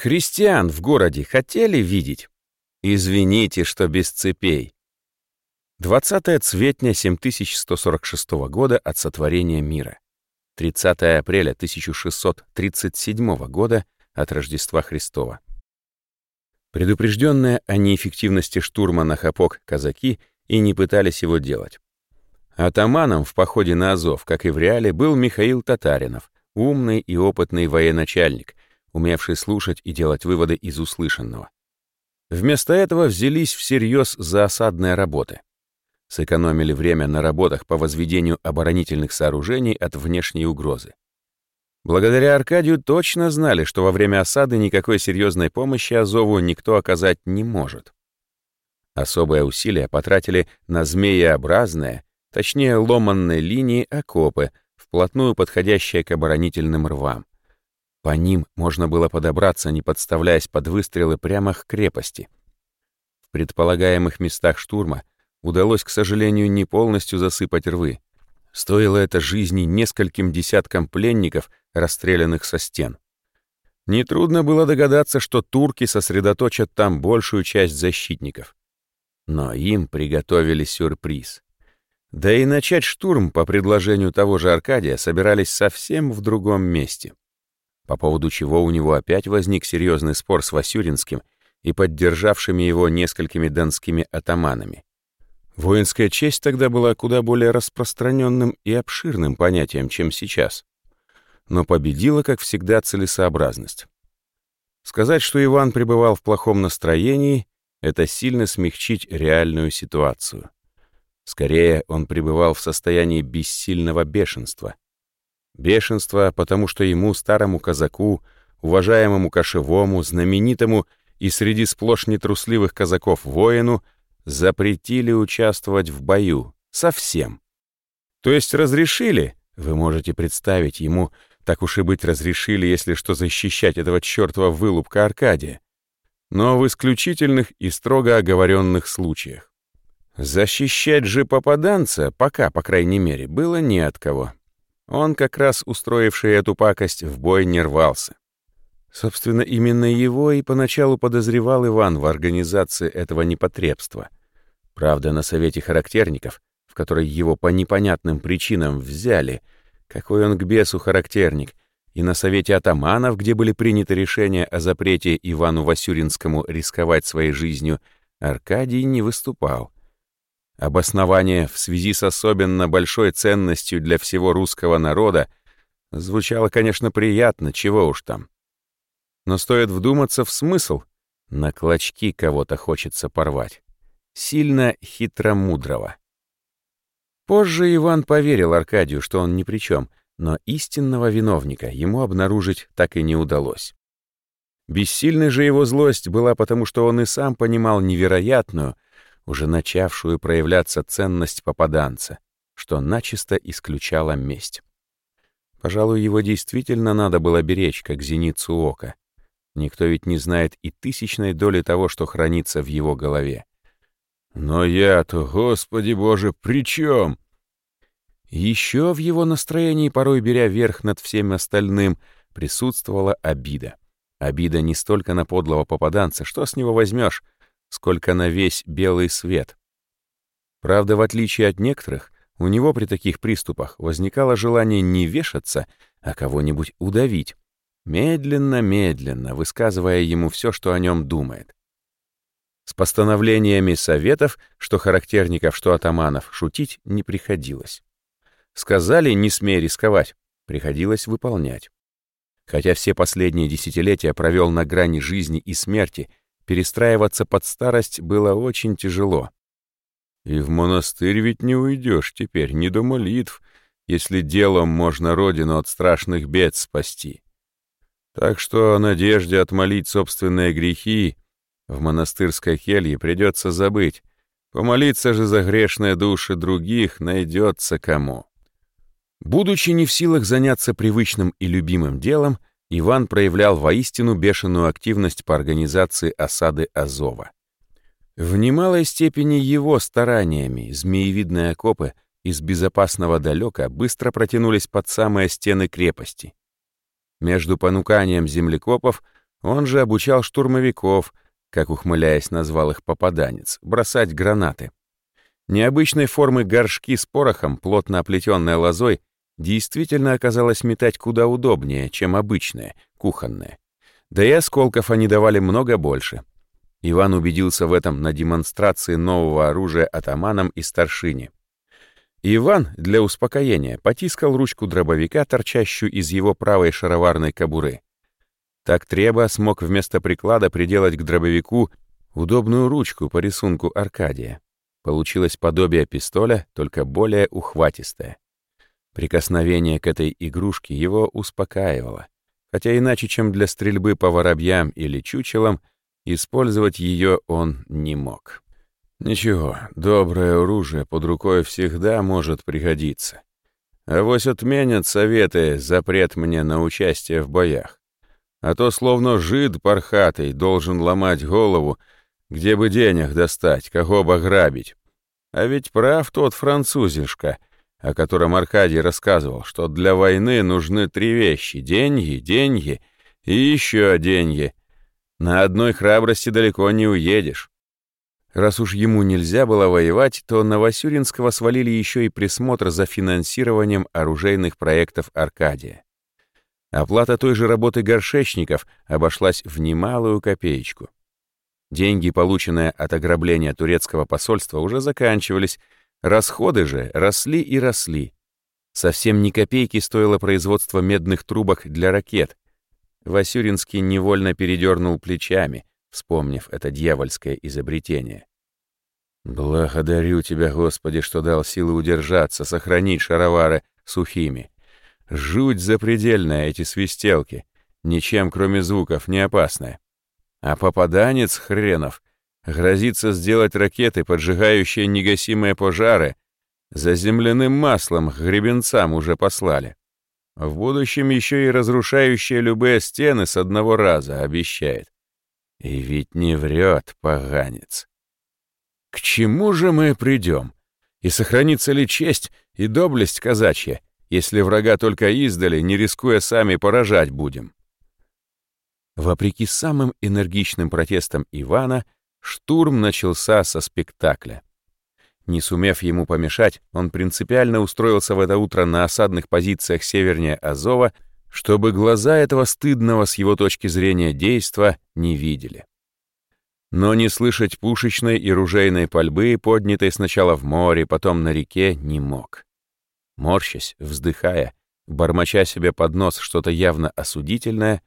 Христиан в городе хотели видеть? Извините, что без цепей. 20 цветня 7146 года от сотворения мира. 30 апреля 1637 года от Рождества Христова. Предупрежденные о неэффективности штурма на Хапок казаки и не пытались его делать. Атаманом в походе на Азов, как и в реале, был Михаил Татаринов, умный и опытный военачальник, умевший слушать и делать выводы из услышанного. Вместо этого взялись всерьез за осадные работы. Сэкономили время на работах по возведению оборонительных сооружений от внешней угрозы. Благодаря Аркадию точно знали, что во время осады никакой серьезной помощи Азову никто оказать не может. Особое усилие потратили на змееобразные, точнее ломанные линии окопы, вплотную подходящие к оборонительным рвам. По ним можно было подобраться, не подставляясь под выстрелы прямо к крепости. В предполагаемых местах штурма удалось, к сожалению, не полностью засыпать рвы. Стоило это жизни нескольким десяткам пленников, расстрелянных со стен. Нетрудно было догадаться, что турки сосредоточат там большую часть защитников. Но им приготовили сюрприз. Да и начать штурм по предложению того же Аркадия собирались совсем в другом месте. По поводу чего у него опять возник серьезный спор с Васюринским и поддержавшими его несколькими донскими атаманами. Воинская честь тогда была куда более распространенным и обширным понятием, чем сейчас. Но победила, как всегда, целесообразность. Сказать, что Иван пребывал в плохом настроении, это сильно смягчить реальную ситуацию. Скорее, он пребывал в состоянии бессильного бешенства. Бешенство, потому что ему, старому казаку, уважаемому кошевому, знаменитому и среди сплошь нетрусливых казаков воину — запретили участвовать в бою. Совсем. То есть разрешили, вы можете представить ему, так уж и быть разрешили, если что защищать этого чертова вылупка Аркадия. Но в исключительных и строго оговоренных случаях. Защищать же попаданца, пока, по крайней мере, было не от кого. Он, как раз устроивший эту пакость, в бой не рвался. Собственно, именно его и поначалу подозревал Иван в организации этого непотребства — Правда, на совете характерников, в который его по непонятным причинам взяли, какой он к бесу характерник, и на совете атаманов, где были приняты решения о запрете Ивану Васюринскому рисковать своей жизнью, Аркадий не выступал. Обоснование в связи с особенно большой ценностью для всего русского народа звучало, конечно, приятно, чего уж там. Но стоит вдуматься в смысл, на клочки кого-то хочется порвать сильно хитромудрого. Позже Иван поверил Аркадию, что он ни при чем, но истинного виновника ему обнаружить так и не удалось. Бессильной же его злость была потому, что он и сам понимал невероятную, уже начавшую проявляться ценность попаданца, что начисто исключала месть. Пожалуй, его действительно надо было беречь, как зеницу ока. Никто ведь не знает и тысячной доли того, что хранится в его голове. Но я-то, Господи Боже, при чем? Еще в его настроении, порой беря верх над всем остальным, присутствовала обида. Обида не столько на подлого попаданца, что с него возьмешь, сколько на весь белый свет. Правда, в отличие от некоторых, у него при таких приступах возникало желание не вешаться, а кого-нибудь удавить, медленно-медленно высказывая ему все, что о нем думает. С постановлениями советов, что характерников, что атаманов, шутить не приходилось. Сказали «не смей рисковать», приходилось выполнять. Хотя все последние десятилетия провел на грани жизни и смерти, перестраиваться под старость было очень тяжело. И в монастырь ведь не уйдешь теперь, не до молитв, если делом можно родину от страшных бед спасти. Так что о надежде отмолить собственные грехи в монастырской келье придется забыть. Помолиться же за грешные души других найдется кому. Будучи не в силах заняться привычным и любимым делом, Иван проявлял воистину бешеную активность по организации осады Азова. В немалой степени его стараниями змеевидные окопы из безопасного далека быстро протянулись под самые стены крепости. Между понуканием землекопов Он же обучал штурмовиков, как ухмыляясь назвал их попаданец, бросать гранаты. Необычной формы горшки с порохом, плотно оплетенной лозой, действительно оказалось метать куда удобнее, чем обычные, кухонные. Да и осколков они давали много больше. Иван убедился в этом на демонстрации нового оружия атаманам и старшине. Иван для успокоения потискал ручку дробовика, торчащую из его правой шароварной кобуры. Так Треба смог вместо приклада приделать к дробовику удобную ручку по рисунку Аркадия. Получилось подобие пистоля, только более ухватистое. Прикосновение к этой игрушке его успокаивало, хотя иначе, чем для стрельбы по воробьям или чучелам, использовать ее он не мог. Ничего, доброе оружие под рукой всегда может пригодиться. А вось отменят советы запрет мне на участие в боях. А то словно жид пархатый должен ломать голову, где бы денег достать, кого бы грабить. А ведь прав тот французишка, о котором Аркадий рассказывал, что для войны нужны три вещи — деньги, деньги и еще деньги. На одной храбрости далеко не уедешь. Раз уж ему нельзя было воевать, то на Васюринского свалили еще и присмотр за финансированием оружейных проектов Аркадия. Оплата той же работы горшечников обошлась в немалую копеечку. Деньги, полученные от ограбления турецкого посольства, уже заканчивались, расходы же росли и росли. Совсем ни копейки стоило производство медных трубок для ракет. Васюринский невольно передернул плечами, вспомнив это дьявольское изобретение. «Благодарю тебя, Господи, что дал силы удержаться, сохранить шаровары сухими. Жуть запредельная эти свистелки, ничем кроме звуков не опасная. А попаданец хренов грозится сделать ракеты, поджигающие негасимые пожары. За земляным маслом гребенцам уже послали. В будущем еще и разрушающие любые стены с одного раза обещает. И ведь не врет, поганец. К чему же мы придем? И сохранится ли честь и доблесть казачья, если врага только издали, не рискуя сами поражать будем? Вопреки самым энергичным протестам Ивана, штурм начался со спектакля. Не сумев ему помешать, он принципиально устроился в это утро на осадных позициях севернее Азова, чтобы глаза этого стыдного с его точки зрения действа не видели. Но не слышать пушечной и ружейной пальбы, поднятой сначала в море, потом на реке, не мог. Морщась, вздыхая, бормоча себе под нос что-то явно осудительное,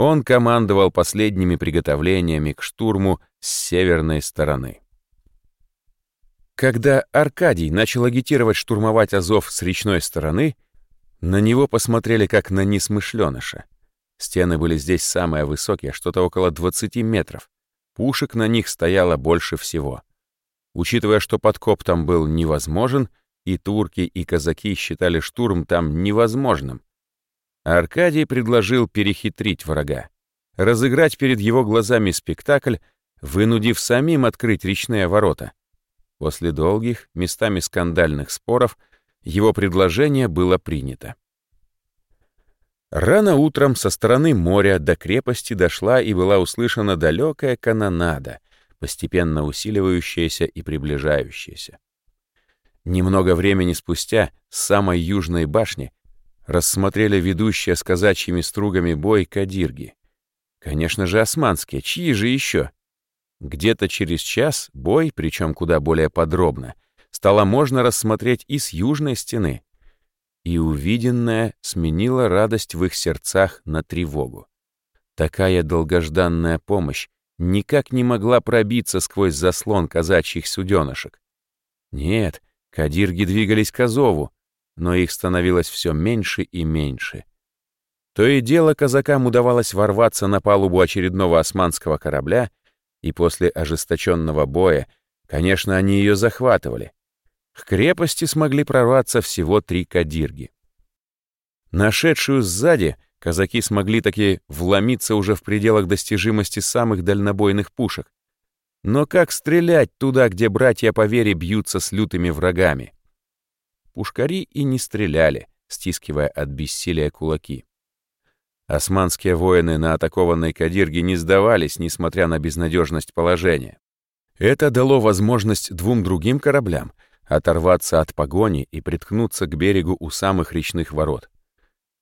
он командовал последними приготовлениями к штурму с северной стороны. Когда Аркадий начал агитировать штурмовать Азов с речной стороны, на него посмотрели как на несмышленыша. Стены были здесь самые высокие, что-то около 20 метров. Пушек на них стояло больше всего. Учитывая, что подкоп там был невозможен, и турки, и казаки считали штурм там невозможным, Аркадий предложил перехитрить врага, разыграть перед его глазами спектакль, вынудив самим открыть речные ворота. После долгих, местами скандальных споров, его предложение было принято. Рано утром со стороны моря до крепости дошла и была услышана далекая канонада, постепенно усиливающаяся и приближающаяся. Немного времени спустя с самой южной башни рассмотрели ведущие с казачьими стругами бой кадирги. Конечно же, османские, чьи же еще? Где-то через час бой, причем куда более подробно, стало можно рассмотреть и с южной стены. И увиденное сменило радость в их сердцах на тревогу. Такая долгожданная помощь никак не могла пробиться сквозь заслон казачьих суденышек. Нет, кадирги двигались к Азову, но их становилось все меньше и меньше. То и дело казакам удавалось ворваться на палубу очередного османского корабля, и после ожесточенного боя, конечно, они ее захватывали. К крепости смогли прорваться всего три кадирги. Нашедшую сзади, казаки смогли таки вломиться уже в пределах достижимости самых дальнобойных пушек. Но как стрелять туда, где братья по вере бьются с лютыми врагами? Пушкари и не стреляли, стискивая от бессилия кулаки. Османские воины на атакованной Кадирге не сдавались, несмотря на безнадежность положения. Это дало возможность двум другим кораблям оторваться от погони и приткнуться к берегу у самых речных ворот.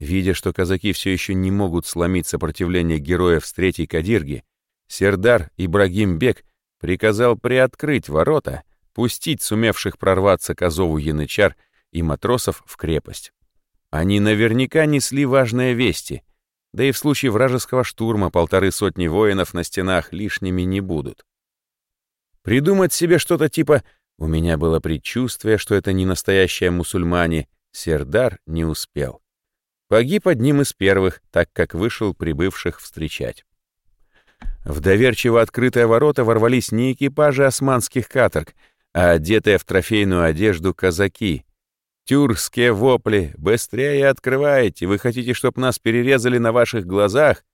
Видя, что казаки все еще не могут сломить сопротивление героев с третьей Кадирги, Сердар Ибрагим Бек приказал приоткрыть ворота, пустить сумевших прорваться к Азову янычар и матросов в крепость. Они наверняка несли важные вести, да и в случае вражеского штурма полторы сотни воинов на стенах лишними не будут. Придумать себе что-то типа «у меня было предчувствие, что это не настоящие мусульмане», Сердар не успел. Погиб одним из первых, так как вышел прибывших встречать. В доверчиво открытые ворота ворвались не экипажи османских каторг, а одетые в трофейную одежду казаки. Тюркские вопли «Быстрее открывайте! Вы хотите, чтобы нас перерезали на ваших глазах?»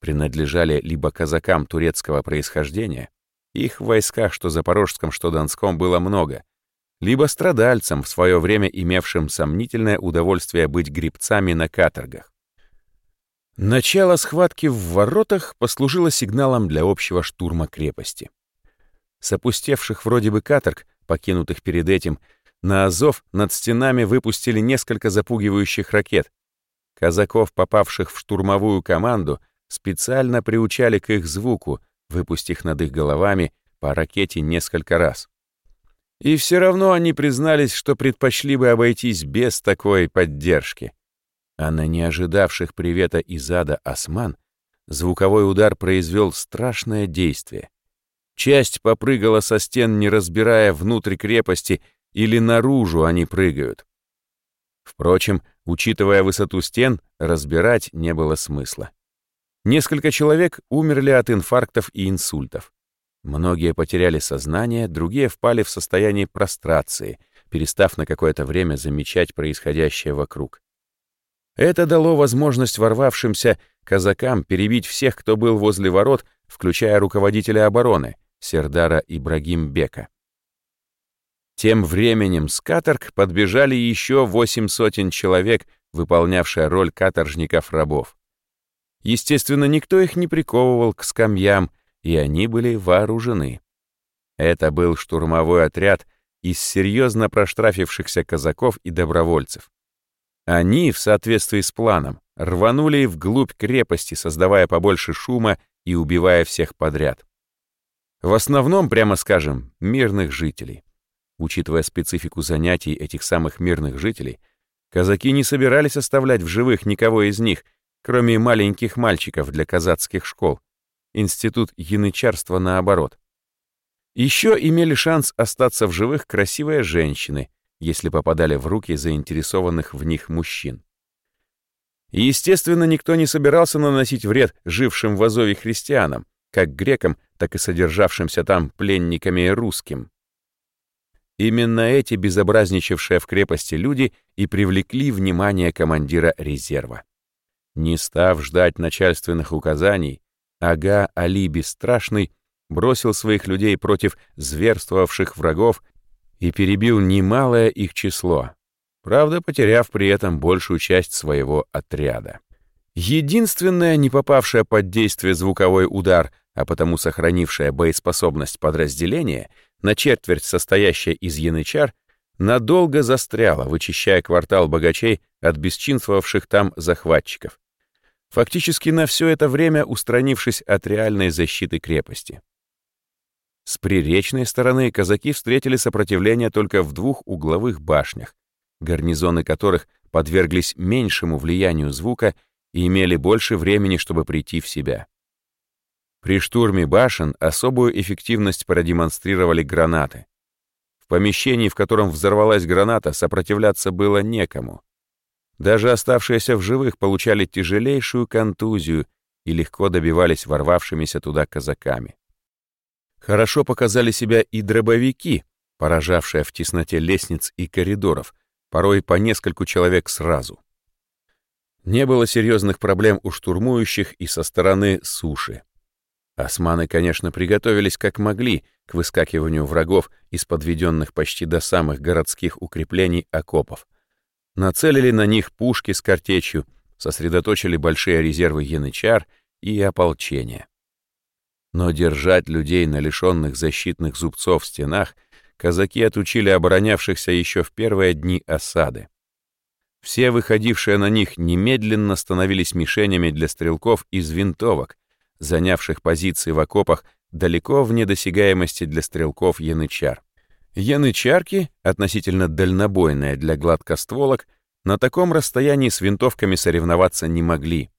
принадлежали либо казакам турецкого происхождения, их в войсках, что запорожском, что донском, было много, либо страдальцам, в свое время имевшим сомнительное удовольствие быть грибцами на каторгах. Начало схватки в воротах послужило сигналом для общего штурма крепости. С опустевших вроде бы каторг, покинутых перед этим, на Азов над стенами выпустили несколько запугивающих ракет. Казаков, попавших в штурмовую команду, специально приучали к их звуку, выпустив над их головами по ракете несколько раз. И все равно они признались, что предпочли бы обойтись без такой поддержки. А на неожидавших привета из ада осман звуковой удар произвел страшное действие. Часть попрыгала со стен, не разбирая внутрь крепости или наружу они прыгают. Впрочем, учитывая высоту стен, разбирать не было смысла. Несколько человек умерли от инфарктов и инсультов. Многие потеряли сознание, другие впали в состояние прострации, перестав на какое-то время замечать происходящее вокруг. Это дало возможность ворвавшимся казакам перебить всех, кто был возле ворот, включая руководителя обороны, Сердара Ибрагим Бека. Тем временем с каторг подбежали еще восемь сотен человек, выполнявшие роль каторжников-рабов. Естественно, никто их не приковывал к скамьям, и они были вооружены. Это был штурмовой отряд из серьезно проштрафившихся казаков и добровольцев. Они, в соответствии с планом, рванули вглубь крепости, создавая побольше шума и убивая всех подряд. В основном, прямо скажем, мирных жителей. Учитывая специфику занятий этих самых мирных жителей, казаки не собирались оставлять в живых никого из них, кроме маленьких мальчиков для казацких школ, институт янычарства наоборот. Еще имели шанс остаться в живых красивые женщины, если попадали в руки заинтересованных в них мужчин. И, естественно, никто не собирался наносить вред жившим в Азове христианам, как грекам, так и содержавшимся там пленниками русским. Именно эти безобразничавшие в крепости люди и привлекли внимание командира резерва. Не став ждать начальственных указаний, Ага Али Бесстрашный бросил своих людей против зверствовавших врагов и перебил немалое их число, правда, потеряв при этом большую часть своего отряда. Единственное, не попавшее под действие звуковой удар, а потому сохранившее боеспособность подразделение, на четверть состоящее из янычар, надолго застряло, вычищая квартал богачей от бесчинствовавших там захватчиков фактически на все это время устранившись от реальной защиты крепости. С приречной стороны казаки встретили сопротивление только в двух угловых башнях, гарнизоны которых подверглись меньшему влиянию звука и имели больше времени, чтобы прийти в себя. При штурме башен особую эффективность продемонстрировали гранаты. В помещении, в котором взорвалась граната, сопротивляться было некому. Даже оставшиеся в живых получали тяжелейшую контузию и легко добивались ворвавшимися туда казаками. Хорошо показали себя и дробовики, поражавшие в тесноте лестниц и коридоров, порой по нескольку человек сразу. Не было серьезных проблем у штурмующих и со стороны суши. Османы, конечно, приготовились как могли к выскакиванию врагов из подведенных почти до самых городских укреплений окопов — нацелили на них пушки с картечью, сосредоточили большие резервы янычар и ополчения. Но держать людей на лишенных защитных зубцов в стенах казаки отучили оборонявшихся еще в первые дни осады. Все выходившие на них немедленно становились мишенями для стрелков из винтовок, занявших позиции в окопах далеко в недосягаемости для стрелков янычар. Янычарки, относительно дальнобойные для гладкостволок, на таком расстоянии с винтовками соревноваться не могли.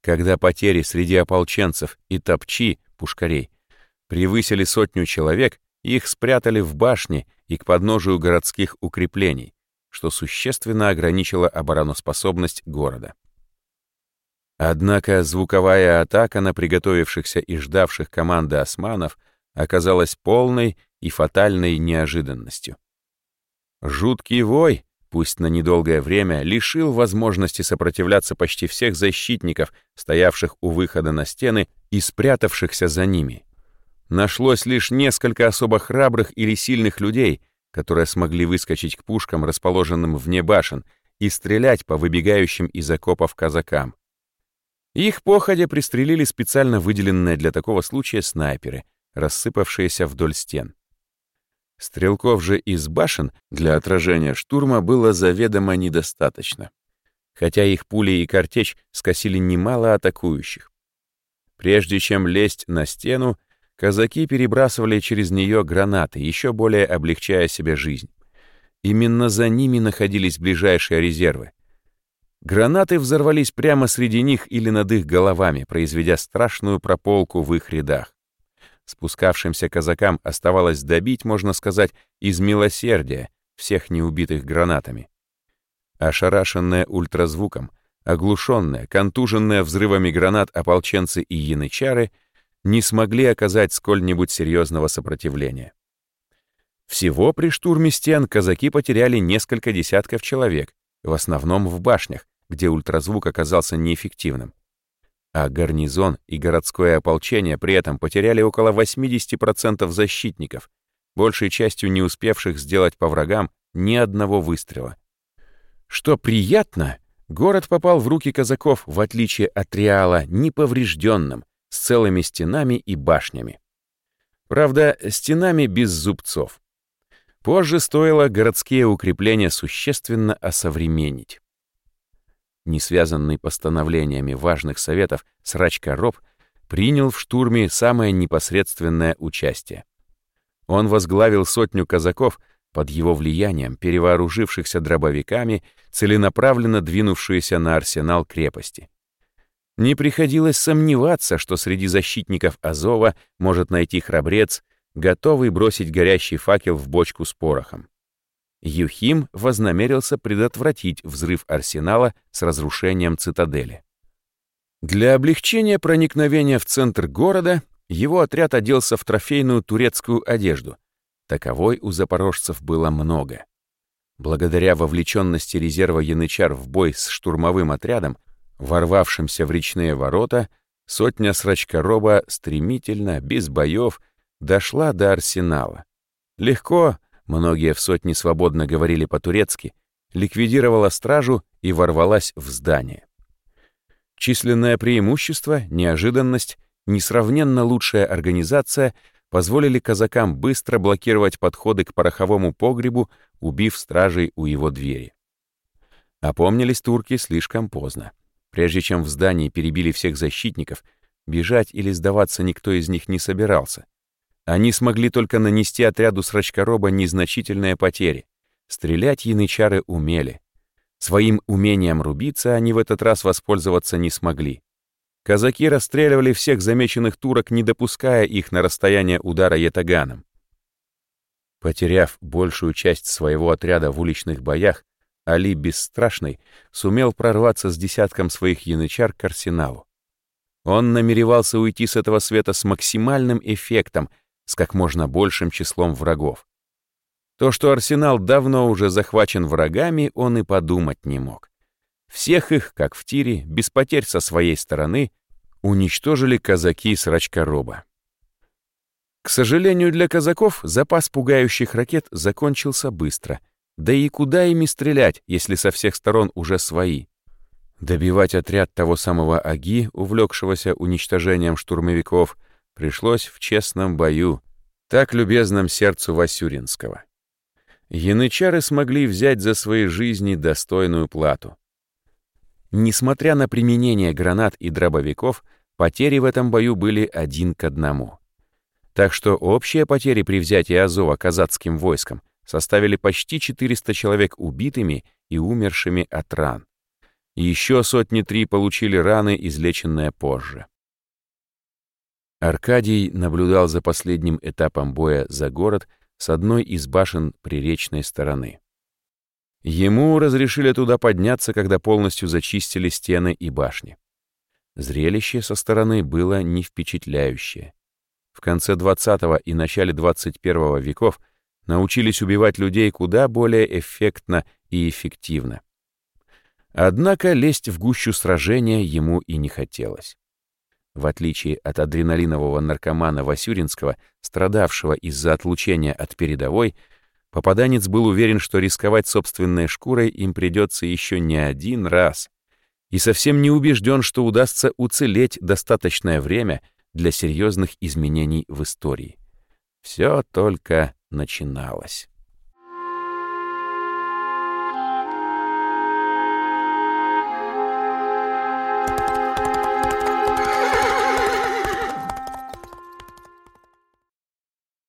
Когда потери среди ополченцев и топчи, пушкарей, превысили сотню человек, их спрятали в башне и к подножию городских укреплений, что существенно ограничило обороноспособность города. Однако звуковая атака на приготовившихся и ждавших команды османов оказалась полной и фатальной неожиданностью. Жуткий вой, пусть на недолгое время, лишил возможности сопротивляться почти всех защитников, стоявших у выхода на стены и спрятавшихся за ними. Нашлось лишь несколько особо храбрых или сильных людей, которые смогли выскочить к пушкам, расположенным вне башен, и стрелять по выбегающим из окопов казакам. Их походя пристрелили специально выделенные для такого случая снайперы, рассыпавшиеся вдоль стен. Стрелков же из башен для отражения штурма было заведомо недостаточно, хотя их пули и картечь скосили немало атакующих. Прежде чем лезть на стену, казаки перебрасывали через нее гранаты, еще более облегчая себе жизнь. Именно за ними находились ближайшие резервы, Гранаты взорвались прямо среди них или над их головами, произведя страшную прополку в их рядах. Спускавшимся казакам оставалось добить, можно сказать, из милосердия всех неубитых гранатами. Ошарашенные ультразвуком, оглушенные, контуженные взрывами гранат ополченцы и янычары не смогли оказать сколь-нибудь серьезного сопротивления. Всего при штурме стен казаки потеряли несколько десятков человек, в основном в башнях, где ультразвук оказался неэффективным. А гарнизон и городское ополчение при этом потеряли около 80% защитников, большей частью не успевших сделать по врагам ни одного выстрела. Что приятно, город попал в руки казаков, в отличие от Реала, неповрежденным, с целыми стенами и башнями. Правда, стенами без зубцов. Позже стоило городские укрепления существенно осовременить не связанный постановлениями важных советов Срач-Короб, принял в штурме самое непосредственное участие. Он возглавил сотню казаков, под его влиянием перевооружившихся дробовиками, целенаправленно двинувшиеся на арсенал крепости. Не приходилось сомневаться, что среди защитников Азова может найти храбрец, готовый бросить горящий факел в бочку с порохом. Юхим вознамерился предотвратить взрыв арсенала с разрушением цитадели. Для облегчения проникновения в центр города его отряд оделся в трофейную турецкую одежду. Таковой у запорожцев было много. Благодаря вовлеченности резерва янычар в бой с штурмовым отрядом, ворвавшимся в речные ворота, сотня срачкороба стремительно, без боев, дошла до арсенала. Легко, многие в сотни свободно говорили по-турецки, ликвидировала стражу и ворвалась в здание. Численное преимущество, неожиданность, несравненно лучшая организация позволили казакам быстро блокировать подходы к пороховому погребу, убив стражей у его двери. Опомнились турки слишком поздно. Прежде чем в здании перебили всех защитников, бежать или сдаваться никто из них не собирался. Они смогли только нанести отряду срачкороба незначительные потери. Стрелять янычары умели. Своим умением рубиться они в этот раз воспользоваться не смогли. Казаки расстреливали всех замеченных турок, не допуская их на расстояние удара ятаганом. Потеряв большую часть своего отряда в уличных боях, Али Бесстрашный сумел прорваться с десятком своих янычар к арсеналу. Он намеревался уйти с этого света с максимальным эффектом — с как можно большим числом врагов. То, что арсенал давно уже захвачен врагами, он и подумать не мог. Всех их, как в тире, без потерь со своей стороны, уничтожили казаки с Рачкороба. К сожалению для казаков, запас пугающих ракет закончился быстро. Да и куда ими стрелять, если со всех сторон уже свои? Добивать отряд того самого Аги, увлекшегося уничтожением штурмовиков, пришлось в честном бою, так любезном сердцу Васюринского. Янычары смогли взять за свои жизни достойную плату. Несмотря на применение гранат и дробовиков, потери в этом бою были один к одному. Так что общие потери при взятии Азова казацким войском составили почти 400 человек убитыми и умершими от ран. Еще сотни три получили раны, излеченные позже. Аркадий наблюдал за последним этапом боя за город с одной из башен приречной стороны. Ему разрешили туда подняться, когда полностью зачистили стены и башни. Зрелище со стороны было не впечатляющее. В конце 20 и начале 21 веков научились убивать людей куда более эффектно и эффективно. Однако лезть в гущу сражения ему и не хотелось. В отличие от адреналинового наркомана Васюринского, страдавшего из-за отлучения от передовой, Попаданец был уверен, что рисковать собственной шкурой им придется еще не один раз, и совсем не убежден, что удастся уцелеть достаточное время для серьезных изменений в истории. Все только начиналось.